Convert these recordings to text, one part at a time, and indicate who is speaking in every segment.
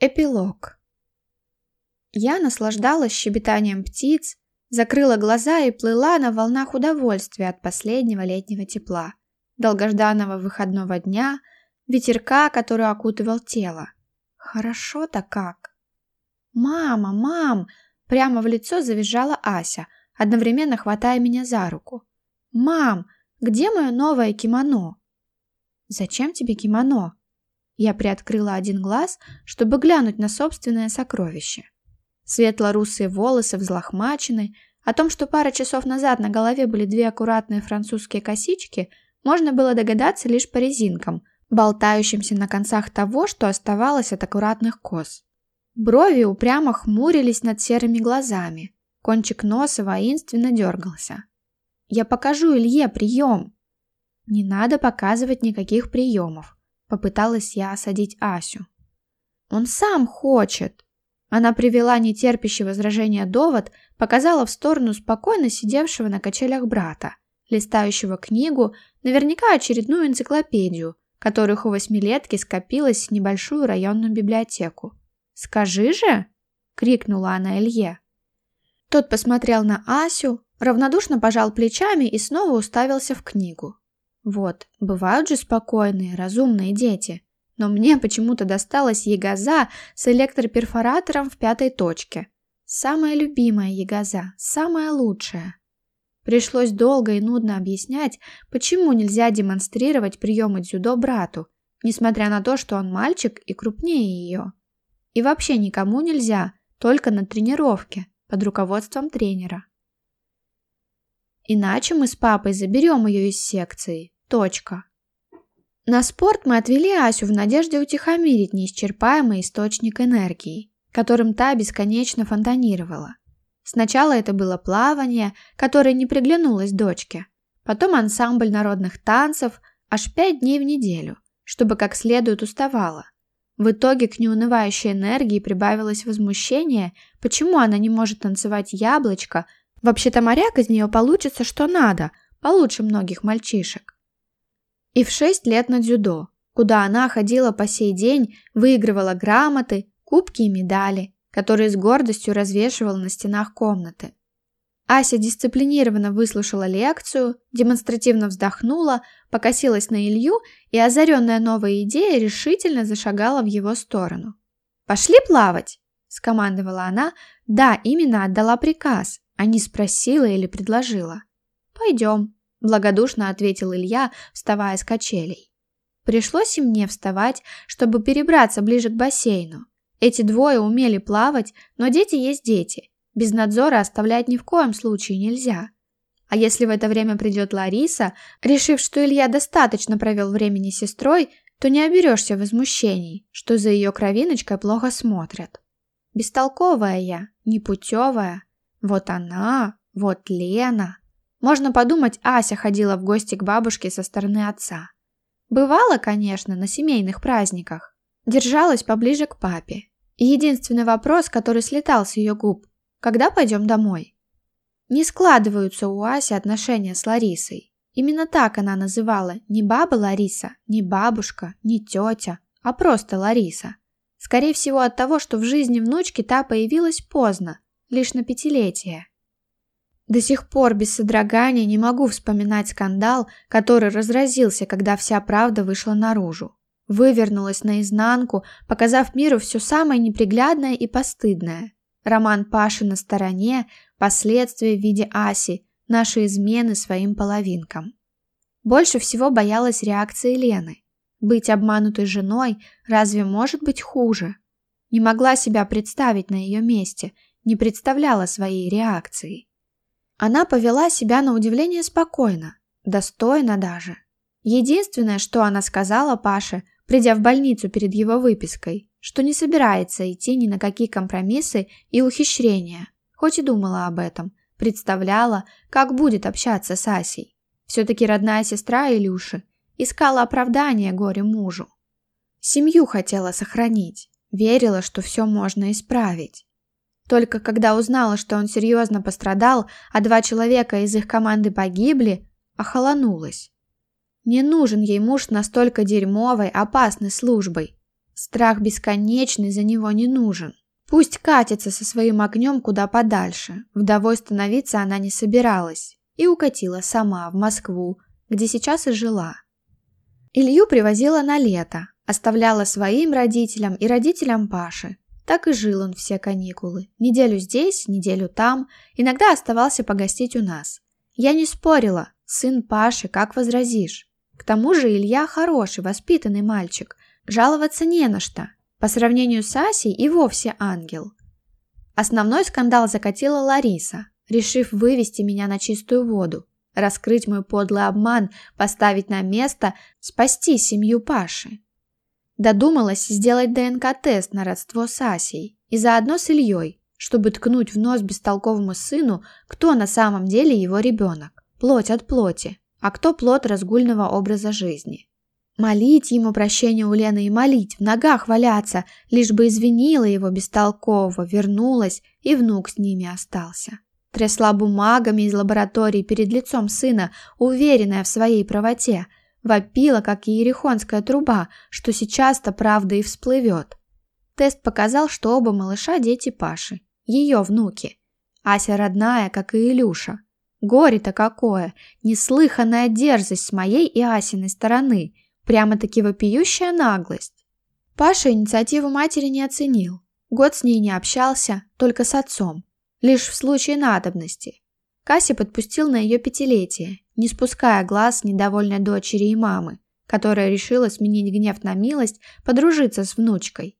Speaker 1: Эпилог. Я наслаждалась щебетанием птиц, закрыла глаза и плыла на волнах удовольствия от последнего летнего тепла, долгожданного выходного дня, ветерка, который окутывал тело. Хорошо-то как. «Мама, мам!» Прямо в лицо завизжала Ася, одновременно хватая меня за руку. «Мам, где мое новое кимоно?» «Зачем тебе кимоно?» Я приоткрыла один глаз, чтобы глянуть на собственное сокровище. Светло-русые волосы взлохмачены, о том, что пара часов назад на голове были две аккуратные французские косички, можно было догадаться лишь по резинкам, болтающимся на концах того, что оставалось от аккуратных кос. Брови упрямо хмурились над серыми глазами, кончик носа воинственно дергался. «Я покажу Илье прием!» «Не надо показывать никаких приемов», Попыталась я осадить Асю. «Он сам хочет!» Она привела нетерпящий возражения довод, показала в сторону спокойно сидевшего на качелях брата, листающего книгу, наверняка очередную энциклопедию, которых у восьмилетки скопилось в небольшую районную библиотеку. «Скажи же!» — крикнула она Илье. Тот посмотрел на Асю, равнодушно пожал плечами и снова уставился в книгу. Вот, бывают же спокойные, разумные дети. Но мне почему-то досталась ягоза с электроперфоратором в пятой точке. Самая любимая ягоза, самая лучшая. Пришлось долго и нудно объяснять, почему нельзя демонстрировать приемы дзюдо брату, несмотря на то, что он мальчик и крупнее ее. И вообще никому нельзя, только на тренировке, под руководством тренера. Иначе мы с папой заберем ее из секции. Точка. На спорт мы отвели Асю в надежде утихомирить неисчерпаемый источник энергии, которым та бесконечно фонтанировала. Сначала это было плавание, которое не приглянулось дочке, потом ансамбль народных танцев аж пять дней в неделю, чтобы как следует уставала. В итоге к неунывающей энергии прибавилось возмущение, почему она не может танцевать яблочко, вообще-то моряк из нее получится что надо, получше многих мальчишек. И в шесть лет на дзюдо, куда она ходила по сей день, выигрывала грамоты, кубки и медали, которые с гордостью развешивала на стенах комнаты. Ася дисциплинированно выслушала лекцию, демонстративно вздохнула, покосилась на Илью и, озаренная новой идеей, решительно зашагала в его сторону. «Пошли плавать!» – скомандовала она. Да, именно отдала приказ, а не спросила или предложила. «Пойдем», благодушно ответил Илья, вставая с качелей. Пришлось и мне вставать, чтобы перебраться ближе к бассейну. Эти двое умели плавать, но дети есть дети. Без надзора оставлять ни в коем случае нельзя. А если в это время придет Лариса, решив, что Илья достаточно провел времени с сестрой, то не оберешься возмущений, что за ее кровиночкой плохо смотрят. Бестолковая я, непутевая. Вот она, вот Лена. Можно подумать, Ася ходила в гости к бабушке со стороны отца. Бывало, конечно, на семейных праздниках. Держалась поближе к папе. И единственный вопрос, который слетал с ее губ – когда пойдем домой? Не складываются у Аси отношения с Ларисой. Именно так она называла не баба Лариса, не бабушка, не тетя, а просто Лариса. Скорее всего от того, что в жизни внучки та появилась поздно, лишь на пятилетие. До сих пор без содрогания не могу вспоминать скандал, который разразился, когда вся правда вышла наружу. Вывернулась наизнанку, показав миру все самое неприглядное и постыдное. Роман Паши на стороне, последствия в виде Аси, наши измены своим половинкам. Больше всего боялась реакции Лены. Быть обманутой женой разве может быть хуже? Не могла себя представить на ее месте, не представляла своей реакции. Она повела себя на удивление спокойно, достойно даже. Единственное, что она сказала Паше, придя в больницу перед его выпиской, что не собирается идти ни на какие компромиссы и ухищрения, хоть и думала об этом, представляла, как будет общаться с Асей. Все-таки родная сестра Илюши искала оправдание горе мужу. Семью хотела сохранить, верила, что все можно исправить. Только когда узнала, что он серьезно пострадал, а два человека из их команды погибли, охолонулась. Не нужен ей муж настолько дерьмовой, опасной службой. Страх бесконечный за него не нужен. Пусть катится со своим огнем куда подальше. Вдовой становиться она не собиралась. И укатила сама в Москву, где сейчас и жила. Илью привозила на лето. Оставляла своим родителям и родителям Паши. Так и жил он все каникулы. Неделю здесь, неделю там. Иногда оставался погостить у нас. Я не спорила. Сын Паши, как возразишь? К тому же Илья хороший, воспитанный мальчик. Жаловаться не на что. По сравнению с Асей и вовсе ангел. Основной скандал закатила Лариса, решив вывести меня на чистую воду, раскрыть мой подлый обман, поставить на место, спасти семью Паши. Додумалась сделать ДНК-тест на родство с Асей и заодно с Ильей, чтобы ткнуть в нос бестолковому сыну, кто на самом деле его ребенок. Плоть от плоти, а кто плод разгульного образа жизни. Молить ему прощения у Лены и молить, в ногах валяться, лишь бы извинила его бестолково, вернулась, и внук с ними остался. Трясла бумагами из лаборатории перед лицом сына, уверенная в своей правоте – Вопила, как иерихонская труба, что сейчас-то правда и всплывет. Тест показал, что оба малыша – дети Паши. Ее внуки. Ася родная, как и Илюша. Горе-то какое! Неслыханная дерзость с моей и Асиной стороны. Прямо-таки вопиющая наглость. Паша инициативу матери не оценил. Год с ней не общался, только с отцом. Лишь в случае надобности. Касси подпустил на ее пятилетие, не спуская глаз недовольной дочери и мамы, которая решила сменить гнев на милость, подружиться с внучкой.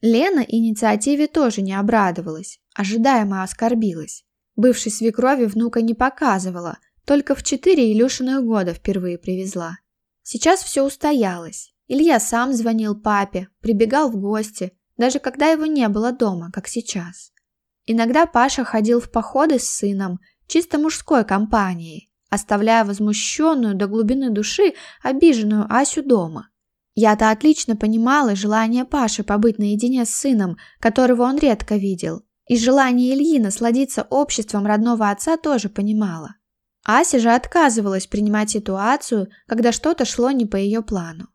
Speaker 1: Лена инициативе тоже не обрадовалась, ожидаемо оскорбилась. Бывшей свекрови внука не показывала, только в четыре Илюшиных года впервые привезла. Сейчас все устоялось. Илья сам звонил папе, прибегал в гости, даже когда его не было дома, как сейчас. Иногда Паша ходил в походы с сыном – чисто мужской компанией, оставляя возмущенную до глубины души обиженную Асю дома. Я-то отлично понимала желание Паши побыть наедине с сыном, которого он редко видел, и желание Ильи насладиться обществом родного отца тоже понимала. Ася же отказывалась принимать ситуацию, когда что-то шло не по ее плану.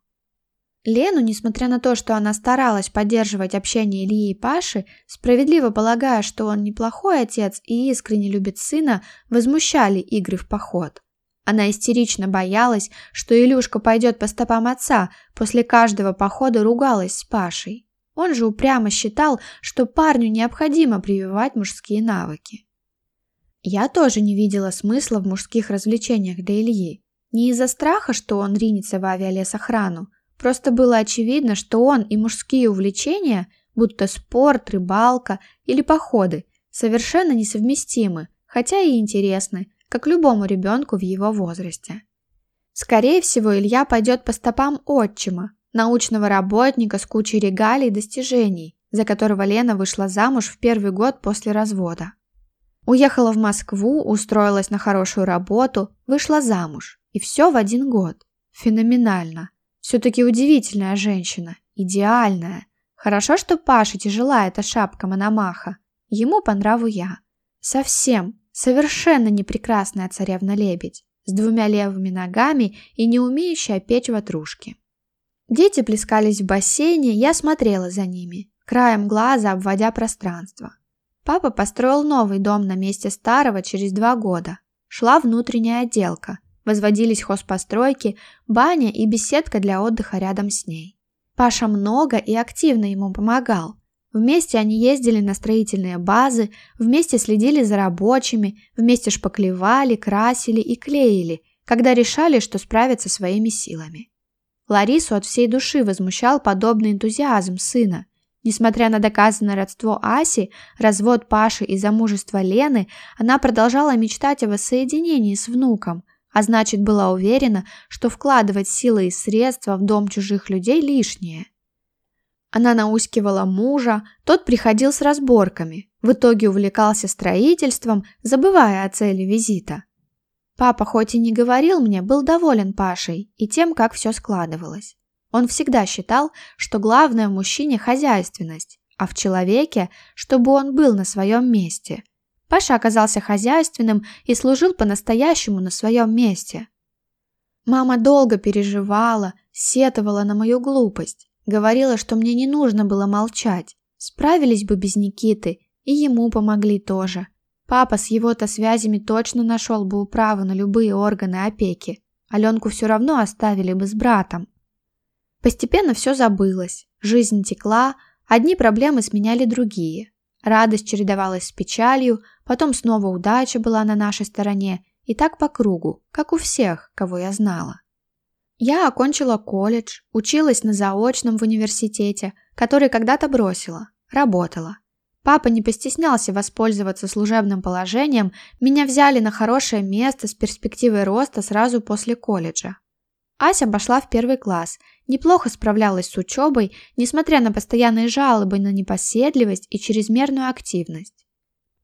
Speaker 1: Лену, несмотря на то, что она старалась поддерживать общение Ильи и Паши, справедливо полагая, что он неплохой отец и искренне любит сына, возмущали игры в поход. Она истерично боялась, что Илюшка пойдет по стопам отца, после каждого похода ругалась с Пашей. Он же упрямо считал, что парню необходимо прививать мужские навыки. Я тоже не видела смысла в мужских развлечениях для Ильи. Не из-за страха, что он ринется в авиалесохрану, Просто было очевидно, что он и мужские увлечения, будто спорт, рыбалка или походы, совершенно несовместимы, хотя и интересны, как любому ребенку в его возрасте. Скорее всего, Илья пойдет по стопам отчима, научного работника с кучей регалий и достижений, за которого Лена вышла замуж в первый год после развода. Уехала в Москву, устроилась на хорошую работу, вышла замуж. И все в один год. Феноменально. Все-таки удивительная женщина, идеальная. Хорошо, что Паша тяжела эта шапка Мономаха. Ему по нраву я. Совсем, совершенно не царевна-лебедь, с двумя левыми ногами и не умеющая печь ватрушки. Дети плескались в бассейне, я смотрела за ними, краем глаза обводя пространство. Папа построил новый дом на месте старого через два года. Шла внутренняя отделка – Возводились хозпостройки, баня и беседка для отдыха рядом с ней. Паша много и активно ему помогал. Вместе они ездили на строительные базы, вместе следили за рабочими, вместе шпаклевали, красили и клеили, когда решали, что справятся своими силами. Ларису от всей души возмущал подобный энтузиазм сына. Несмотря на доказанное родство Аси, развод Паши и замужество Лены, она продолжала мечтать о воссоединении с внуком, А значит, была уверена, что вкладывать силы и средства в дом чужих людей лишнее. Она наускивала мужа, тот приходил с разборками, в итоге увлекался строительством, забывая о цели визита. Папа хоть и не говорил мне, был доволен Пашей и тем, как все складывалось. Он всегда считал, что главное в мужчине хозяйственность, а в человеке, чтобы он был на своем месте – Паша оказался хозяйственным и служил по-настоящему на своем месте. Мама долго переживала, сетовала на мою глупость, говорила, что мне не нужно было молчать. Справились бы без Никиты, и ему помогли тоже. Папа с его-то связями точно нашел бы управу на любые органы опеки. Аленку все равно оставили бы с братом. Постепенно все забылось, жизнь текла, одни проблемы сменяли другие. Радость чередовалась с печалью, потом снова удача была на нашей стороне, и так по кругу, как у всех, кого я знала. Я окончила колледж, училась на заочном в университете, который когда-то бросила, работала. Папа не постеснялся воспользоваться служебным положением, меня взяли на хорошее место с перспективой роста сразу после колледжа. Ася пошла в первый класс, неплохо справлялась с учебой, несмотря на постоянные жалобы на непоседливость и чрезмерную активность.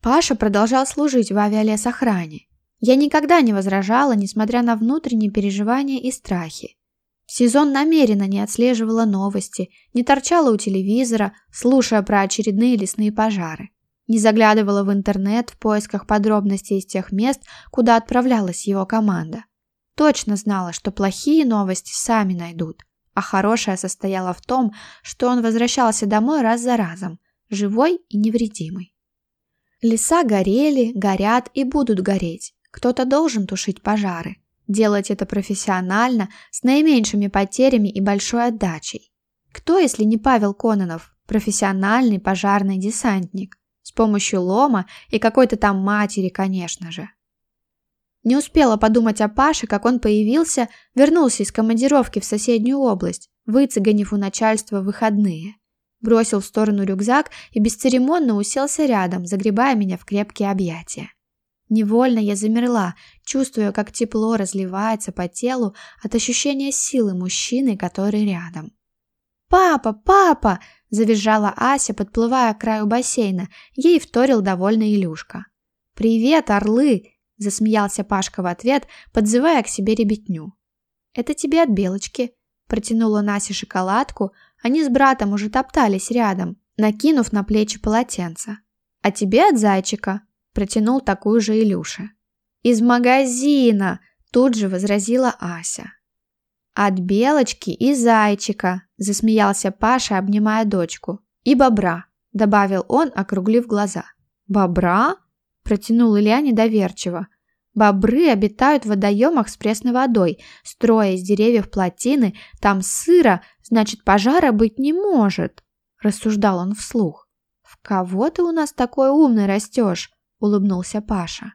Speaker 1: Паша продолжал служить в авиалесохране. Я никогда не возражала, несмотря на внутренние переживания и страхи. В сезон намеренно не отслеживала новости, не торчала у телевизора, слушая про очередные лесные пожары. Не заглядывала в интернет в поисках подробностей из тех мест, куда отправлялась его команда точно знала, что плохие новости сами найдут, а хорошая состояла в том, что он возвращался домой раз за разом, живой и невредимый. Леса горели, горят и будут гореть. Кто-то должен тушить пожары. Делать это профессионально, с наименьшими потерями и большой отдачей. Кто, если не Павел Кононов, профессиональный пожарный десантник? С помощью лома и какой-то там матери, конечно же. Не успела подумать о Паше, как он появился, вернулся из командировки в соседнюю область, выцеганив у начальства выходные. Бросил в сторону рюкзак и бесцеремонно уселся рядом, загребая меня в крепкие объятия. Невольно я замерла, чувствуя, как тепло разливается по телу от ощущения силы мужчины, который рядом. «Папа, папа!» – завизжала Ася, подплывая к краю бассейна. Ей вторил довольный Илюшка. «Привет, орлы!» засмеялся Пашка в ответ, подзывая к себе ребятню. «Это тебе от Белочки», – протянула Насе шоколадку, они с братом уже топтались рядом, накинув на плечи полотенце. «А тебе от Зайчика», – протянул такую же Илюша. «Из магазина!» – тут же возразила Ася. «От Белочки и Зайчика», – засмеялся Паша, обнимая дочку. «И бобра», – добавил он, округлив глаза. «Бобра?» протянул Илья недоверчиво. Бобры обитают в водоемах с пресной водой, строя из деревьев плотины, там сыро, значит, пожара быть не может, рассуждал он вслух. В кого ты у нас такой умный растешь? улыбнулся Паша.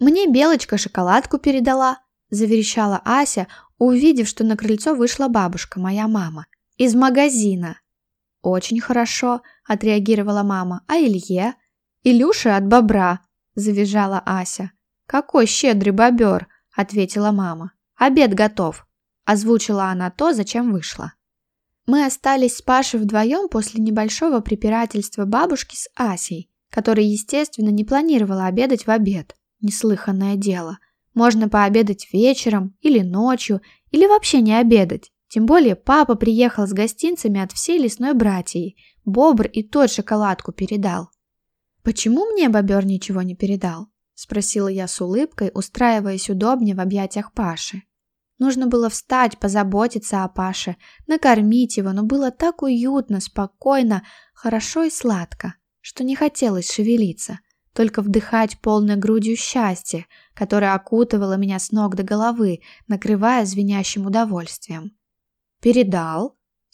Speaker 1: Мне белочка шоколадку передала, заверещала Ася, увидев, что на крыльцо вышла бабушка, моя мама, из магазина. «Очень хорошо», – отреагировала мама. «А Илье?» «Илюша от бобра», завизжала Ася. «Какой щедрый бобер!» – ответила мама. «Обед готов!» – озвучила она то, зачем вышла. Мы остались с Пашей вдвоем после небольшого препирательства бабушки с Асей, которая, естественно, не планировала обедать в обед. Неслыханное дело. Можно пообедать вечером или ночью, или вообще не обедать. Тем более папа приехал с гостинцами от всей лесной братьей. Бобр и тот шоколадку передал. «Почему мне бобер ничего не передал?» – спросила я с улыбкой, устраиваясь удобнее в объятиях Паши. Нужно было встать, позаботиться о Паше, накормить его, но было так уютно, спокойно, хорошо и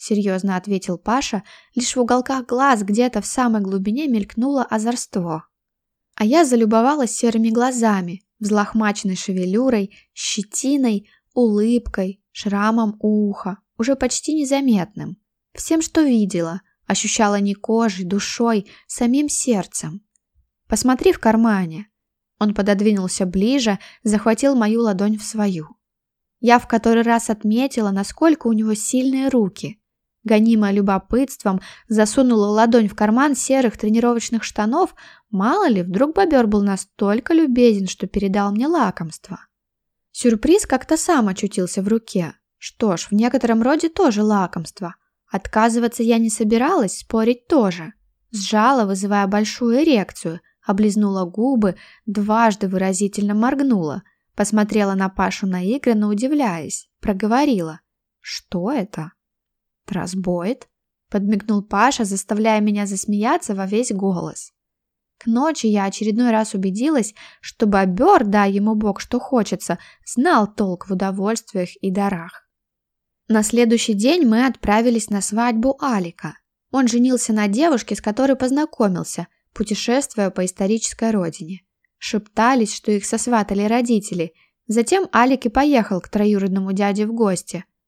Speaker 1: сладко, что не хотелось шевелиться, только вдыхать полной грудью счастье, которое окутывало меня с ног до головы, накрывая звенящим удовольствием. «Передал?» серьезно ответил Паша, лишь в уголках глаз где-то в самой глубине мелькнуло озорство. А я залюбовалась серыми глазами, взлохмаченной шевелюрой, щетиной, улыбкой, шрамом у уха, уже почти незаметным. Всем, что видела, ощущала не кожей, душой, самим сердцем. «Посмотри в кармане». Он пододвинулся ближе, захватил мою ладонь в свою. Я в который раз отметила, насколько у него сильные руки. Гонимая любопытством, засунула ладонь в карман серых тренировочных штанов. Мало ли, вдруг бобер был настолько любезен, что передал мне лакомство. Сюрприз как-то сам очутился в руке. Что ж, в некотором роде тоже лакомство. Отказываться я не собиралась, спорить тоже. Сжала, вызывая большую эрекцию, облизнула губы, дважды выразительно моргнула, посмотрела на Пашу наигранно, удивляясь, проговорила. «Что это?» Трасбоид? Подмигнул Паша, заставляя меня засмеяться во весь голос. К ночи я очередной раз убедилась, что бобер, дай ему бог, что хочется, знал толк в удовольствиях и дарах. На следующий день мы отправились на свадьбу Алика. Он женился на девушке, с которой познакомился, путешествуя по исторической родине. Шептались, что их сосватали родители. Затем Алик и поехал к троюродному дяде в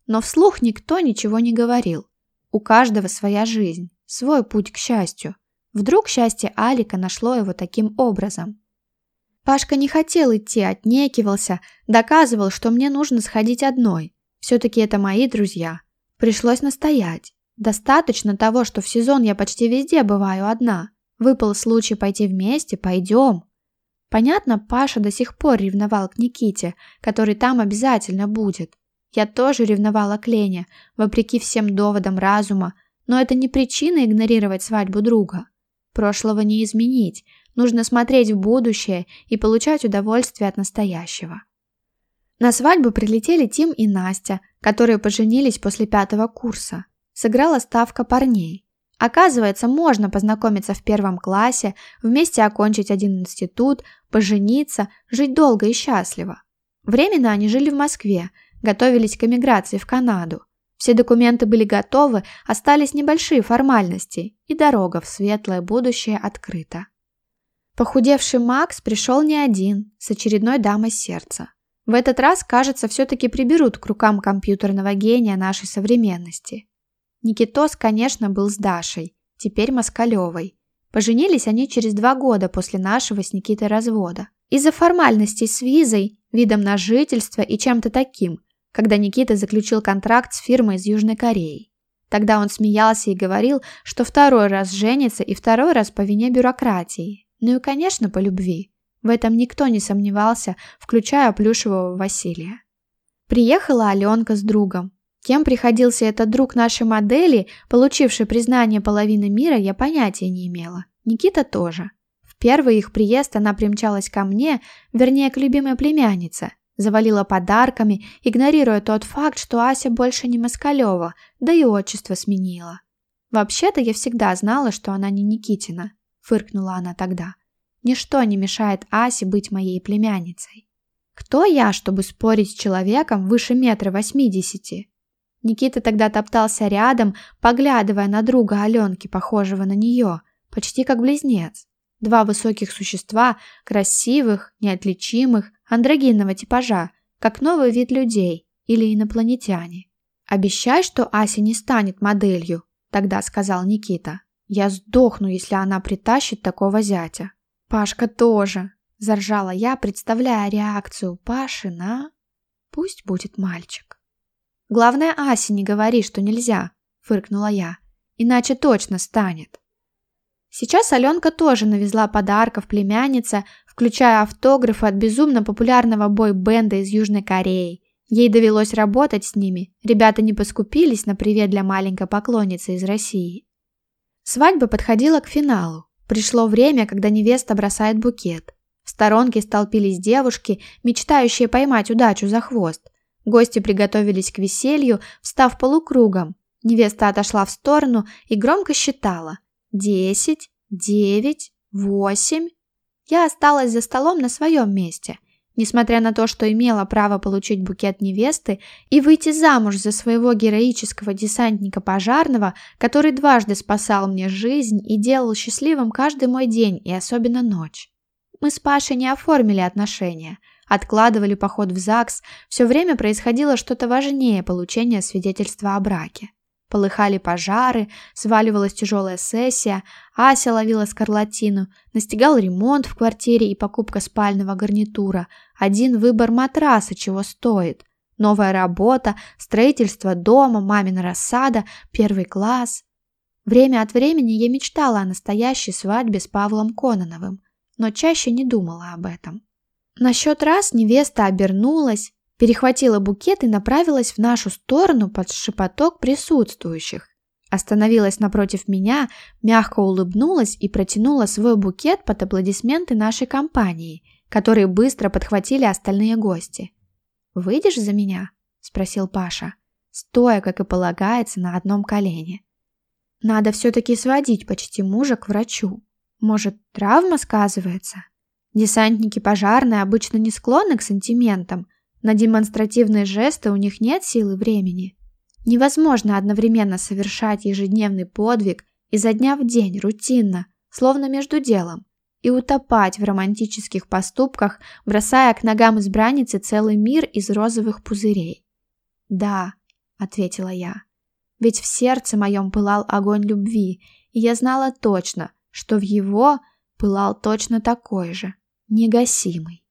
Speaker 1: гости. Но вслух никто ничего не говорил. У каждого своя жизнь, свой путь к счастью. Вдруг счастье Алика нашло его таким образом. Пашка не хотел идти, отнекивался, доказывал, что мне нужно сходить одной. Все-таки это мои друзья. Пришлось настоять. Достаточно того, что в сезон я почти везде бываю одна. Выпал случай пойти вместе, пойдем. Понятно, Паша до сих пор ревновал к Никите, который там обязательно будет. Я тоже ревновала к Лене, вопреки всем доводам разума, но это не причина игнорировать свадьбу друга. Прошлого не изменить, нужно смотреть в будущее и получать удовольствие от настоящего. На свадьбу прилетели Тим и Настя, которые поженились после пятого курса. Сыграла ставка парней. Оказывается, можно познакомиться в первом классе, вместе окончить один институт, пожениться, жить долго и счастливо. Временно они жили в Москве, готовились к эмиграции в Канаду. Все документы были готовы, остались небольшие формальности, и дорога в светлое будущее открыта. Похудевший Макс пришел не один, с очередной дамой сердца. В этот раз, кажется, все-таки приберут к рукам компьютерного гения нашей современности. Никитос, конечно, был с Дашей, теперь Москалевой. Поженились они через два года после нашего с Никитой развода. Из-за формальностей с визой, видом на жительство и чем-то таким когда Никита заключил контракт с фирмой из Южной Кореи. Тогда он смеялся и говорил, что второй раз женится и второй раз по вине бюрократии. Ну и, конечно, по любви. В этом никто не сомневался, включая плюшевого Василия. Приехала Аленка с другом. Кем приходился этот друг нашей модели, получивший признание половины мира, я понятия не имела. Никита тоже. В первый их приезд она примчалась ко мне, вернее, к любимой племяннице – Завалила подарками, игнорируя тот факт, что Ася больше не Москалева, да и отчество сменила. «Вообще-то я всегда знала, что она не Никитина», — фыркнула она тогда. «Ничто не мешает Асе быть моей племянницей». «Кто я, чтобы спорить с человеком выше метра восьмидесяти?» Никита тогда топтался рядом, поглядывая на друга Аленки, похожего на нее, почти как близнец. Два высоких существа, красивых, неотличимых, андрогинного типажа, как новый вид людей или инопланетяне. «Обещай, что Ася не станет моделью», – тогда сказал Никита. «Я сдохну, если она притащит такого зятя». «Пашка тоже», – заржала я, представляя реакцию Паши на... «Пусть будет мальчик». «Главное, Асе не говори, что нельзя», – фыркнула я. «Иначе точно станет». Сейчас Аленка тоже навезла подарков племяннице, включая автографы от безумно популярного бой-бенда из Южной Кореи. Ей довелось работать с ними, ребята не поскупились на привет для маленькой поклонницы из России. Свадьба подходила к финалу. Пришло время, когда невеста бросает букет. В сторонке столпились девушки, мечтающие поймать удачу за хвост. Гости приготовились к веселью, встав полукругом. Невеста отошла в сторону и громко считала десять, девять, восемь. Я осталась за столом на своем месте. Несмотря на то, что имела право получить букет невесты и выйти замуж за своего героического десантника пожарного, который дважды спасал мне жизнь и делал счастливым каждый мой день и особенно ночь. Мы с Пашей не оформили отношения, откладывали поход в ЗАГС, все время происходило что-то важнее получения свидетельства о браке. Полыхали пожары, сваливалась тяжелая сессия, Ася ловила скарлатину, настигал ремонт в квартире и покупка спального гарнитура. Один выбор матраса чего стоит. Новая работа, строительство дома, мамина рассада, первый класс. Время от времени я мечтала о настоящей свадьбе с Павлом Кононовым, но чаще не думала об этом. На счет раз невеста обернулась, перехватила букет и направилась в нашу сторону под шепоток присутствующих. Остановилась напротив меня, мягко улыбнулась и протянула свой букет под аплодисменты нашей компании, которые быстро подхватили остальные гости. «Выйдешь за меня?» – спросил Паша, стоя, как и полагается, на одном колене. «Надо все-таки сводить почти мужа к врачу. Может, травма сказывается?» Десантники пожарные обычно не склонны к сантиментам, на демонстративные жесты у них нет силы времени. Невозможно одновременно совершать ежедневный подвиг изо дня в день рутинно, словно между делом, и утопать в романтических поступках, бросая к ногам избранницы целый мир из розовых пузырей. «Да», — ответила я, — «ведь в сердце моем пылал огонь любви, и я знала точно, что в его пылал точно такой же, негасимый».